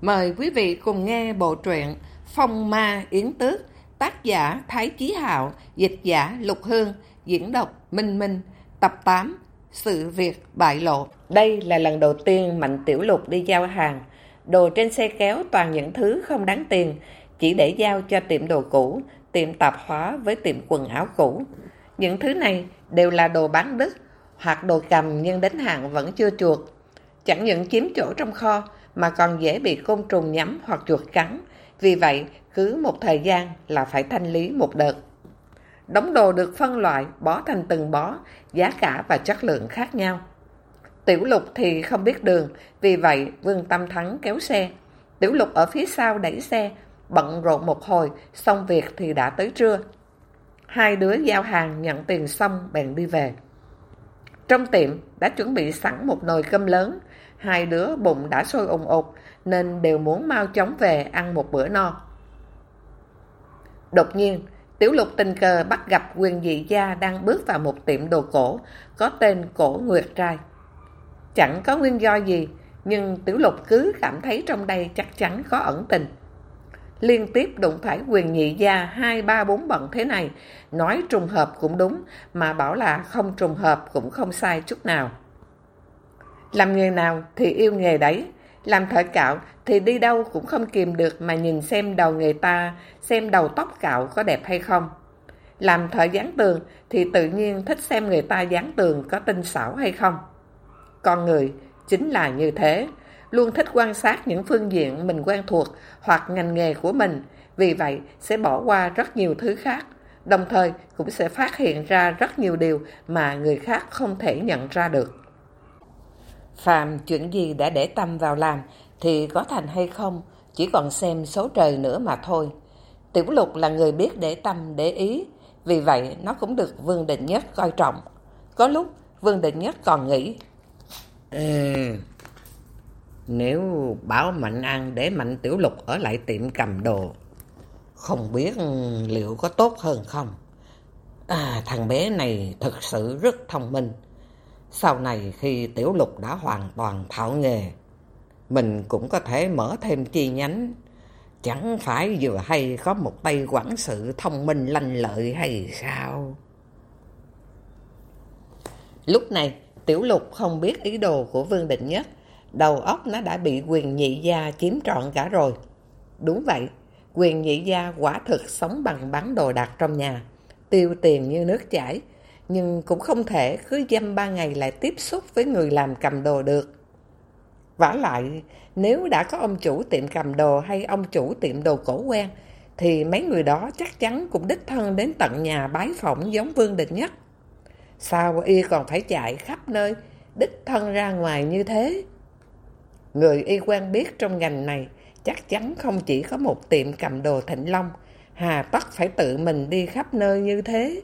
Mời quý vị cùng nghe bộ truyện Phong Ma Yến Tước, tác giả Thái Chí Hạo, dịch giả Lục Hương, diễn đọc Minh Minh, tập 8, Sự Việc Bại Lộ. Đây là lần đầu tiên Mạnh Tiểu Lục đi giao hàng. Đồ trên xe kéo toàn những thứ không đáng tiền, chỉ để giao cho tiệm đồ cũ, tiệm tạp hóa với tiệm quần áo cũ. Những thứ này đều là đồ bán đứt hoặc đồ cầm nhưng đến hạn vẫn chưa chuột. Chẳng những chiếm chỗ trong kho mà còn dễ bị côn trùng nhắm hoặc chuột cắn. Vì vậy, cứ một thời gian là phải thanh lý một đợt. Đống đồ được phân loại, bó thành từng bó, giá cả và chất lượng khác nhau. Tiểu lục thì không biết đường, vì vậy Vương Tâm Thắng kéo xe. Tiểu lục ở phía sau đẩy xe, bận rộn một hồi, xong việc thì đã tới trưa. Hai đứa giao hàng nhận tiền xong bèn đi về. Trong tiệm đã chuẩn bị sẵn một nồi cơm lớn, hai đứa bụng đã sôi ồn ột nên đều muốn mau chóng về ăn một bữa no. Đột nhiên, Tiểu Lục tình cờ bắt gặp quyền dị gia đang bước vào một tiệm đồ cổ có tên Cổ Nguyệt Trai. Chẳng có nguyên do gì, nhưng Tiểu Lục cứ cảm thấy trong đây chắc chắn có ẩn tình liên tiếp đụng phải quyền nhị gia hai ba bốn bận thế này, nói trùng hợp cũng đúng, mà bảo là không trùng hợp cũng không sai chút nào. Làm nghề nào thì yêu nghề đấy, làm thợ cạo thì đi đâu cũng không kìm được mà nhìn xem đầu người ta, xem đầu tóc cạo có đẹp hay không. Làm thợ dán tường thì tự nhiên thích xem người ta dán tường có tinh xảo hay không. Con người chính là như thế, luôn thích quan sát những phương diện mình quen thuộc hoặc ngành nghề của mình, vì vậy sẽ bỏ qua rất nhiều thứ khác, đồng thời cũng sẽ phát hiện ra rất nhiều điều mà người khác không thể nhận ra được. Phạm chuyện gì đã để tâm vào làm thì có thành hay không, chỉ còn xem số trời nữa mà thôi. Tiểu lục là người biết để tâm, để ý, vì vậy nó cũng được Vương Định Nhất coi trọng. Có lúc Vương Định Nhất còn nghĩ, ừ, nếu bảo Mạnh An để Mạnh Tiểu Lục ở lại tiệm cầm đồ, không biết liệu có tốt hơn không? À, thằng bé này thật sự rất thông minh. Sau này khi Tiểu Lục đã hoàn toàn thạo nghề, mình cũng có thể mở thêm chi nhánh. Chẳng phải vừa hay có một tay quản sự thông minh lanh lợi hay sao? Lúc này, Tiểu Lục không biết ý đồ của Vương Định Nhất, đầu óc nó đã bị quyền nhị gia chiếm trọn cả rồi. Đúng vậy, quyền nhị gia quả thực sống bằng bán đồ đạc trong nhà, tiêu tiền như nước chảy, nhưng cũng không thể cứ dăm ba ngày lại tiếp xúc với người làm cầm đồ được. vả lại, nếu đã có ông chủ tiệm cầm đồ hay ông chủ tiệm đồ cổ quen, thì mấy người đó chắc chắn cũng đích thân đến tận nhà bái phỏng giống Vương đình Nhất. Sao y còn phải chạy khắp nơi, đích thân ra ngoài như thế? Người y quen biết trong ngành này chắc chắn không chỉ có một tiệm cầm đồ Thịnh Long, hà tất phải tự mình đi khắp nơi như thế.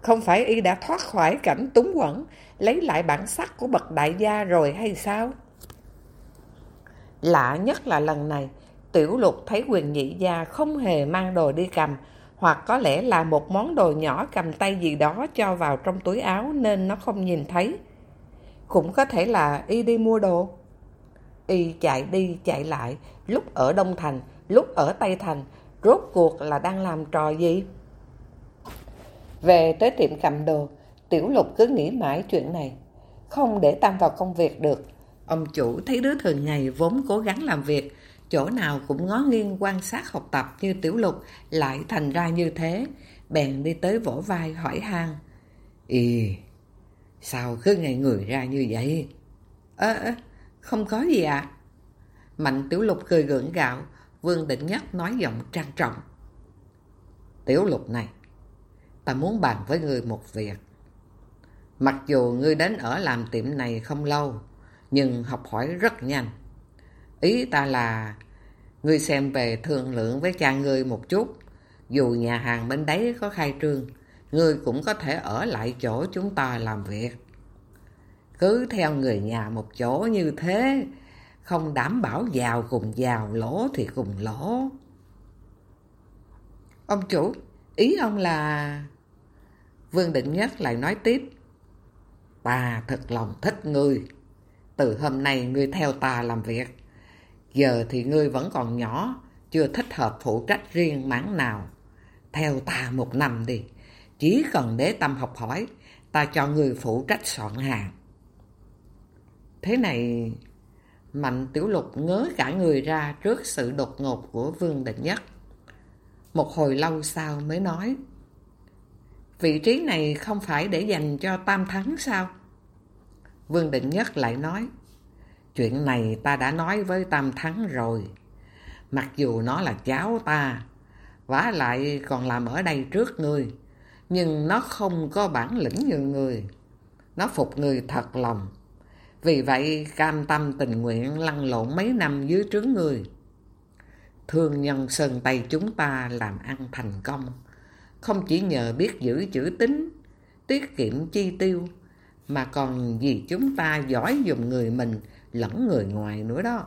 Không phải y đã thoát khỏi cảnh túng quẩn, lấy lại bản sắc của bậc đại gia rồi hay sao? Lạ nhất là lần này, tiểu lục thấy quyền nhị gia không hề mang đồ đi cầm, hoặc có lẽ là một món đồ nhỏ cầm tay gì đó cho vào trong túi áo nên nó không nhìn thấy. Cũng có thể là y đi mua đồ. Y chạy đi chạy lại, lúc ở Đông Thành, lúc ở Tây Thành, rốt cuộc là đang làm trò gì? Về tới tiệm cầm đồ, Tiểu Lục cứ nghĩ mãi chuyện này, không để tâm vào công việc được. Ông chủ thấy đứa thường ngày vốn cố gắng làm việc, chỗ nào cũng ngó nghiêng quan sát học tập như Tiểu Lục lại thành ra như thế, bèn đi tới vỗ vai hỏi han. Ý, sao cứ ngày người ra như vậy? Ơ, à, không có gì ạ. À? Mạnh Tiểu Lục cười gượng gạo, Vương Định Nhất nói giọng trang trọng. Tiểu Lục này, ta muốn bàn với người một việc. Mặc dù ngươi đến ở làm tiệm này không lâu, nhưng học hỏi rất nhanh. Ý ta là, ngươi xem về thương lượng với cha ngươi một chút. Dù nhà hàng bên đấy có khai trương, ngươi cũng có thể ở lại chỗ chúng ta làm việc. Cứ theo người nhà một chỗ như thế, không đảm bảo giàu cùng giàu, lỗ thì cùng lỗ. Ông chủ, ý ông là... Vương Định Nhất lại nói tiếp. Ta thật lòng thích ngươi. Từ hôm nay ngươi theo ta làm việc. Giờ thì ngươi vẫn còn nhỏ, chưa thích hợp phụ trách riêng mảng nào. Theo ta một năm đi, chỉ cần để tâm học hỏi, ta cho ngươi phụ trách soạn hàng. Thế này, Mạnh Tiểu Lục ngớ cả người ra trước sự đột ngột của Vương Định Nhất. Một hồi lâu sau mới nói, vị trí này không phải để dành cho Tam Thắng sao? Vương Định Nhất lại nói, chuyện này ta đã nói với Tam Thắng rồi. Mặc dù nó là cháu ta, vả lại còn làm ở đây trước ngươi, nhưng nó không có bản lĩnh như người. Nó phục người thật lòng. Vì vậy cam tâm tình nguyện lăn lộn mấy năm dưới trướng người. Thương nhân sơn Tây chúng ta làm ăn thành công. Không chỉ nhờ biết giữ chữ tính, tiết kiệm chi tiêu, mà còn vì chúng ta giỏi dùng người mình lẫn người ngoài nữa đó.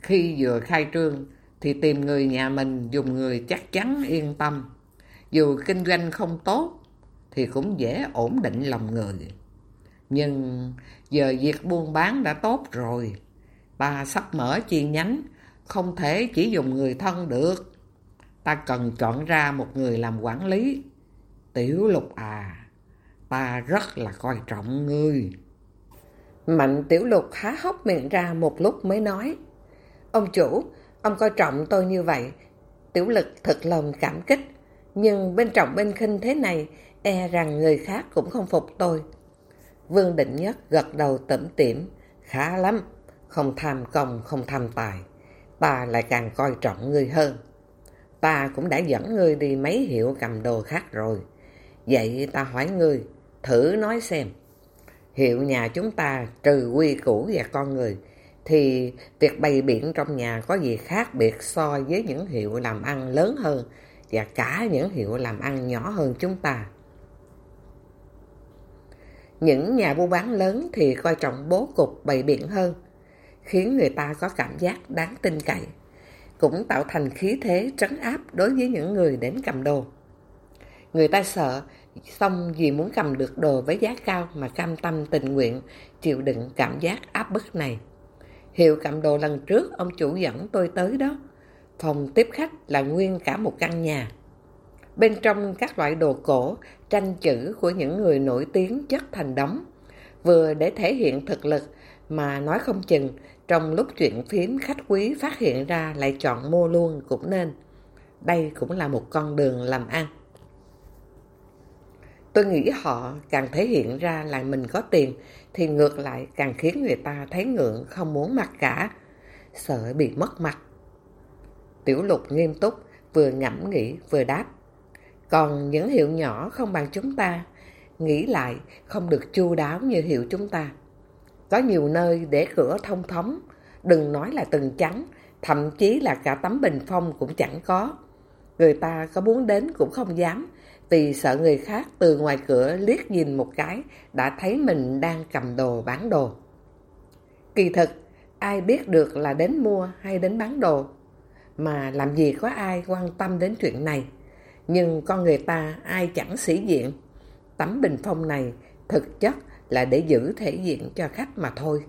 Khi vừa khai trương thì tìm người nhà mình dùng người chắc chắn yên tâm. Dù kinh doanh không tốt thì cũng dễ ổn định lòng người. Nhưng giờ việc buôn bán đã tốt rồi. Ta sắp mở chi nhánh, không thể chỉ dùng người thân được. Ta cần chọn ra một người làm quản lý. Tiểu lục à, ta rất là coi trọng ngươi. Mạnh tiểu lục há hốc miệng ra một lúc mới nói. Ông chủ, ông coi trọng tôi như vậy. Tiểu lực thật lòng cảm kích. Nhưng bên trọng bên khinh thế này, e rằng người khác cũng không phục tôi. Vương Định Nhất gật đầu tẩm tiểm. Khá lắm, không tham công, không tham tài. Ta lại càng coi trọng ngươi hơn. Ta cũng đã dẫn ngươi đi mấy hiệu cầm đồ khác rồi. Vậy ta hỏi ngươi, thử nói xem. Hiệu nhà chúng ta trừ quy củ và con người, thì việc bày biện trong nhà có gì khác biệt so với những hiệu làm ăn lớn hơn và cả những hiệu làm ăn nhỏ hơn chúng ta. Những nhà buôn bán lớn thì coi trọng bố cục bày biện hơn, khiến người ta có cảm giác đáng tin cậy, cũng tạo thành khí thế trấn áp đối với những người đến cầm đồ. Người ta sợ, xong vì muốn cầm được đồ với giá cao mà cam tâm tình nguyện chịu đựng cảm giác áp bức này. Hiệu cầm đồ lần trước ông chủ dẫn tôi tới đó, phòng tiếp khách là nguyên cả một căn nhà. Bên trong các loại đồ cổ, tranh chữ của những người nổi tiếng chất thành đống. Vừa để thể hiện thực lực mà nói không chừng trong lúc chuyện phím khách quý phát hiện ra lại chọn mua luôn cũng nên. Đây cũng là một con đường làm ăn. Tôi nghĩ họ càng thể hiện ra là mình có tiền thì ngược lại càng khiến người ta thấy ngượng không muốn mặc cả, sợ bị mất mặt. Tiểu lục nghiêm túc, vừa ngẫm nghĩ vừa đáp. Còn những hiệu nhỏ không bằng chúng ta, nghĩ lại không được chu đáo như hiệu chúng ta. Có nhiều nơi để cửa thông thống, đừng nói là từng chắn, thậm chí là cả tấm bình phong cũng chẳng có. Người ta có muốn đến cũng không dám, vì sợ người khác từ ngoài cửa liếc nhìn một cái đã thấy mình đang cầm đồ bán đồ. Kỳ thực, ai biết được là đến mua hay đến bán đồ, mà làm gì có ai quan tâm đến chuyện này. Nhưng con người ta ai chẳng sĩ diện. Tấm bình phong này thực chất là để giữ thể diện cho khách mà thôi.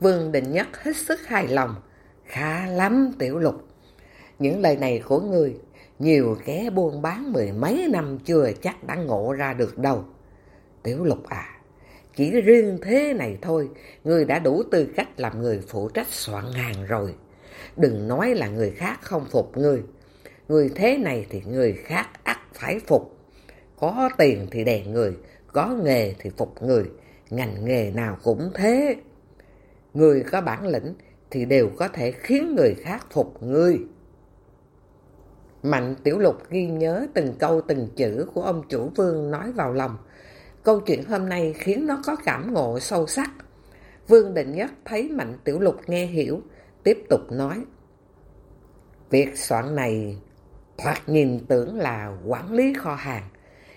Vương Định Nhất hết sức hài lòng. Khá lắm tiểu lục. Những lời này của người, nhiều kẻ buôn bán mười mấy năm chưa chắc đã ngộ ra được đâu. Tiểu lục à, chỉ riêng thế này thôi, người đã đủ tư cách làm người phụ trách soạn hàng rồi. Đừng nói là người khác không phục người. Người thế này thì người khác ắt phải phục. Có tiền thì đè người, có nghề thì phục người. Ngành nghề nào cũng thế. Người có bản lĩnh thì đều có thể khiến người khác phục người. Mạnh Tiểu Lục ghi nhớ từng câu từng chữ của ông chủ vương nói vào lòng. Câu chuyện hôm nay khiến nó có cảm ngộ sâu sắc. Vương Định Nhất thấy Mạnh Tiểu Lục nghe hiểu, tiếp tục nói. Việc soạn này thoạt nhìn tưởng là quản lý kho hàng,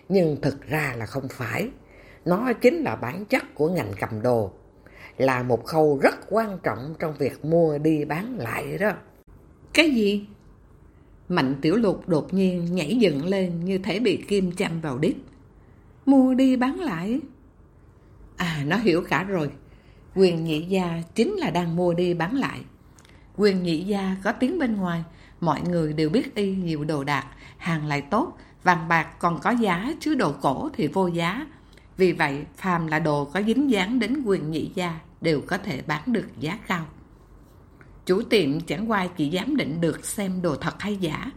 nhưng thực ra là không phải. Nó chính là bản chất của ngành cầm đồ, là một khâu rất quan trọng trong việc mua đi bán lại đó. Cái gì? Mạnh tiểu lục đột nhiên nhảy dựng lên như thể bị kim châm vào đít. Mua đi bán lại. À, nó hiểu cả rồi. Quyền nhị gia chính là đang mua đi bán lại. Quyền nhị gia có tiếng bên ngoài, mọi người đều biết y nhiều đồ đạc, hàng lại tốt, vàng bạc còn có giá chứ đồ cổ thì vô giá. Vì vậy, phàm là đồ có dính dáng đến quyền nhị gia đều có thể bán được giá cao. Chủ tiệm chẳng qua chỉ dám định được xem đồ thật hay giả,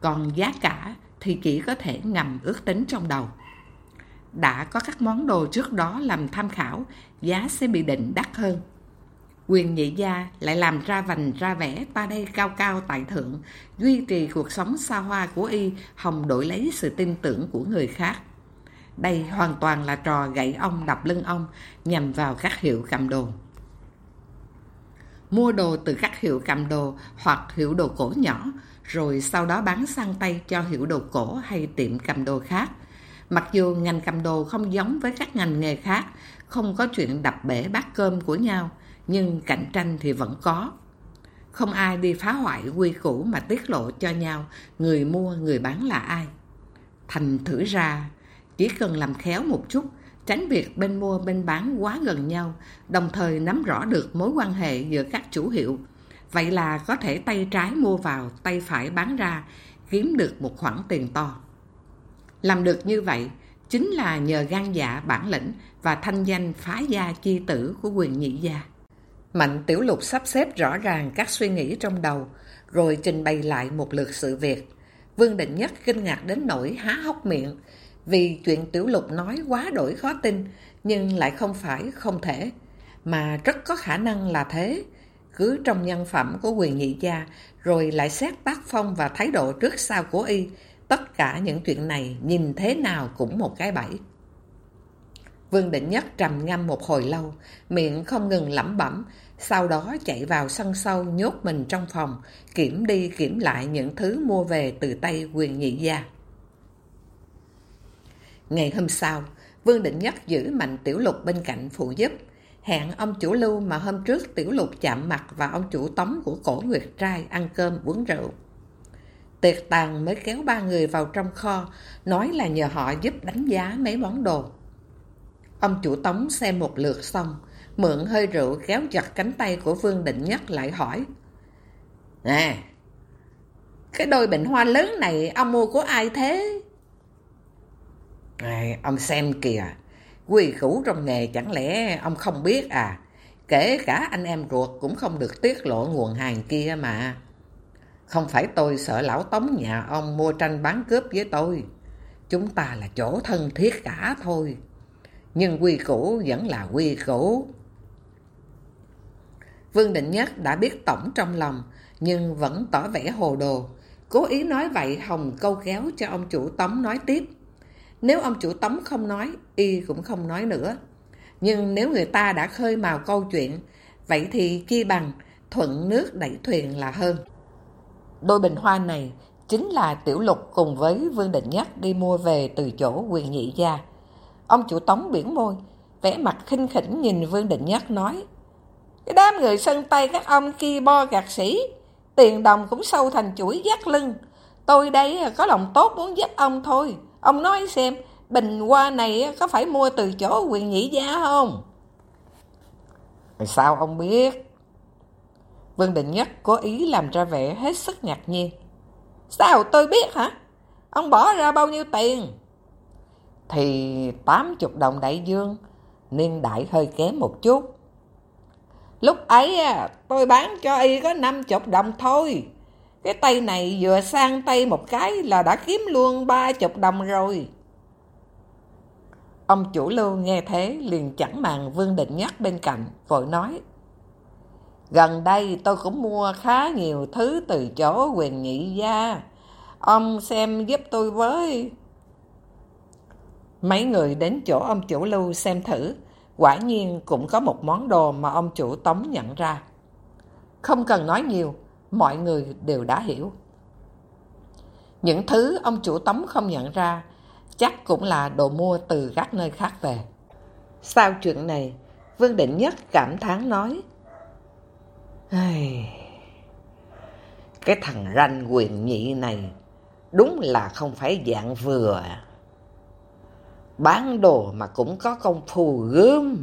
còn giá cả thì chỉ có thể ngầm ước tính trong đầu. Đã có các món đồ trước đó làm tham khảo, giá sẽ bị định đắt hơn. Quyền nhị gia lại làm ra vành ra vẻ ta đây cao cao tại thượng, duy trì cuộc sống xa hoa của y, hồng đổi lấy sự tin tưởng của người khác. Đây hoàn toàn là trò gãy ông đập lưng ông nhằm vào các hiệu cầm đồ. Mua đồ từ các hiệu cầm đồ hoặc hiệu đồ cổ nhỏ, rồi sau đó bán sang tay cho hiệu đồ cổ hay tiệm cầm đồ khác. Mặc dù ngành cầm đồ không giống với các ngành nghề khác, không có chuyện đập bể bát cơm của nhau, nhưng cạnh tranh thì vẫn có. Không ai đi phá hoại quy củ mà tiết lộ cho nhau người mua người bán là ai. Thành thử ra, chỉ cần làm khéo một chút, tránh việc bên mua bên bán quá gần nhau, đồng thời nắm rõ được mối quan hệ giữa các chủ hiệu. Vậy là có thể tay trái mua vào, tay phải bán ra, kiếm được một khoản tiền to. Làm được như vậy, chính là nhờ gan dạ bản lĩnh và thanh danh phá gia chi tử của quyền nhị gia. Mạnh Tiểu Lục sắp xếp rõ ràng các suy nghĩ trong đầu, rồi trình bày lại một lượt sự việc. Vương Định Nhất kinh ngạc đến nỗi há hốc miệng, vì chuyện Tiểu Lục nói quá đổi khó tin, nhưng lại không phải không thể, mà rất có khả năng là thế. Cứ trong nhân phẩm của quyền nhị gia, rồi lại xét tác phong và thái độ trước sau của y, tất cả những chuyện này nhìn thế nào cũng một cái bẫy. Vương Định Nhất trầm ngâm một hồi lâu, miệng không ngừng lẩm bẩm, sau đó chạy vào sân sâu nhốt mình trong phòng, kiểm đi kiểm lại những thứ mua về từ tay quyền nhị gia. Ngày hôm sau, Vương Định Nhất giữ Mạnh Tiểu Lục bên cạnh phụ giúp, hẹn ông chủ lưu mà hôm trước Tiểu Lục chạm mặt và ông chủ tống của cổ Nguyệt Trai ăn cơm uống rượu. Tiệc tàn mới kéo ba người vào trong kho, nói là nhờ họ giúp đánh giá mấy món đồ. Ông chủ tống xem một lượt xong, mượn hơi rượu kéo giặt cánh tay của Vương Định Nhất lại hỏi. Nè, cái đôi bình hoa lớn này ông mua của ai thế? À, ông xem kìa, quy củ trong nghề chẳng lẽ ông không biết à? Kể cả anh em ruột cũng không được tiết lộ nguồn hàng kia mà. Không phải tôi sợ lão tống nhà ông mua tranh bán cướp với tôi. Chúng ta là chỗ thân thiết cả thôi. Nhưng quy củ vẫn là quy củ. Vương Định Nhất đã biết tổng trong lòng, nhưng vẫn tỏ vẻ hồ đồ. Cố ý nói vậy Hồng câu kéo cho ông chủ Tống nói tiếp. Nếu ông chủ Tống không nói, y cũng không nói nữa. Nhưng nếu người ta đã khơi mào câu chuyện, vậy thì chi bằng thuận nước đẩy thuyền là hơn. Đôi bình hoa này chính là Tiểu Lục cùng với Vương Định Nhất đi mua về từ chỗ quyền nhị gia. Ông chủ Tống biển môi, vẽ mặt khinh khỉnh nhìn Vương Định Nhất nói Cái đám người sân tay các ông kia bo gạt sĩ, tiền đồng cũng sâu thành chuỗi giác lưng. Tôi đây có lòng tốt muốn giúp ông thôi. Ông nói xem, bình hoa này có phải mua từ chỗ quyền nhị gia không? Sao ông biết? Vương Định Nhất cố ý làm ra vẻ hết sức ngạc nhiên. Sao tôi biết hả? Ông bỏ ra bao nhiêu tiền? Thì 80 đồng đại dương, niên đại hơi kém một chút. Lúc ấy à, tôi bán cho y có 50 đồng thôi. Cái tay này vừa sang tay một cái là đã kiếm luôn 30 đồng rồi. Ông chủ lưu nghe thế liền chẳng màng Vương Định nhắc bên cạnh, vội nói. Gần đây tôi cũng mua khá nhiều thứ từ chỗ quyền nhị gia. Ông xem giúp tôi với. Mấy người đến chỗ ông chủ lưu xem thử. Quả nhiên cũng có một món đồ mà ông chủ tống nhận ra. Không cần nói nhiều, mọi người đều đã hiểu. Những thứ ông chủ tống không nhận ra chắc cũng là đồ mua từ các nơi khác về. Sau chuyện này, Vương Định Nhất cảm thán nói cái thằng ranh quyền nhị này đúng là không phải dạng vừa. À. Bán đồ mà cũng có công phu gớm.